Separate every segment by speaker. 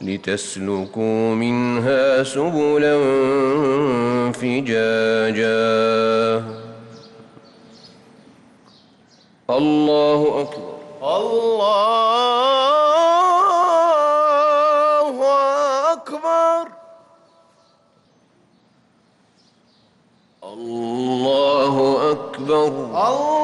Speaker 1: لتسلكوا منها سبلا فجاجا. الله أكبر.
Speaker 2: الله أكبر.
Speaker 1: الله أكبر.
Speaker 2: الله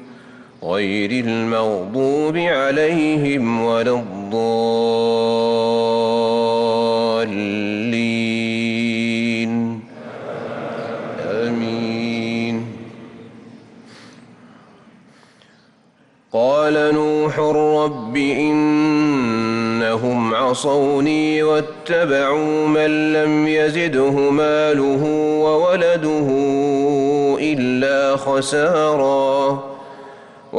Speaker 1: غير المغضوب عليهم ولا الضالين. آمين. قال نوح رب إنهم عصوني واتبعوا من لم يزده ماله وولده إلا خساراً.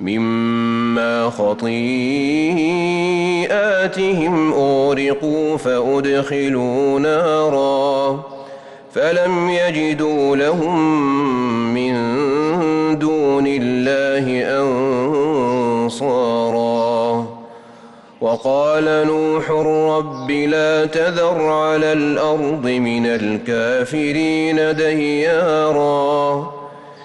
Speaker 1: مما خطيئاتهم أورقوا فأدخلوا نارا فلم يجدوا لهم من دون الله أنصارا وقال نوح رب لا تذر على الأرض من الكافرين دياراً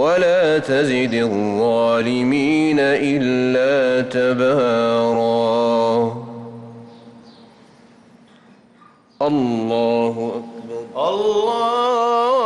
Speaker 1: ولا تزد الظالمين إلا تبارا. الله أكبر.
Speaker 2: الله